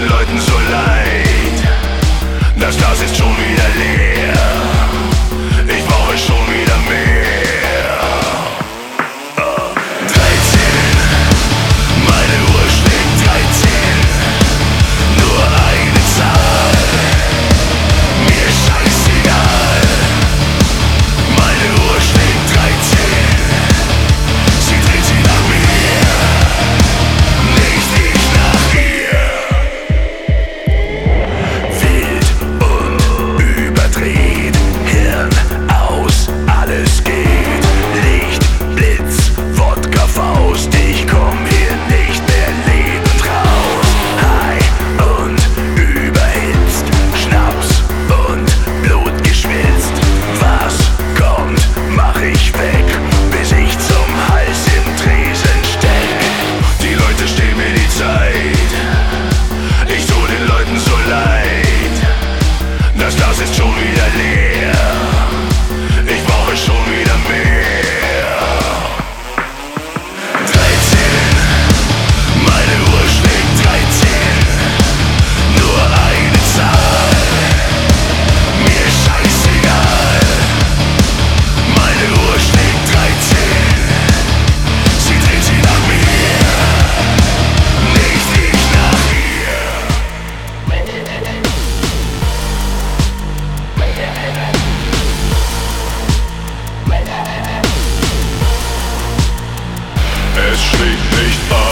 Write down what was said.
den Leuten so leid. Das Glas ist schon wieder leer. Ich brauche schon wieder. flashback. es schlägt nicht an.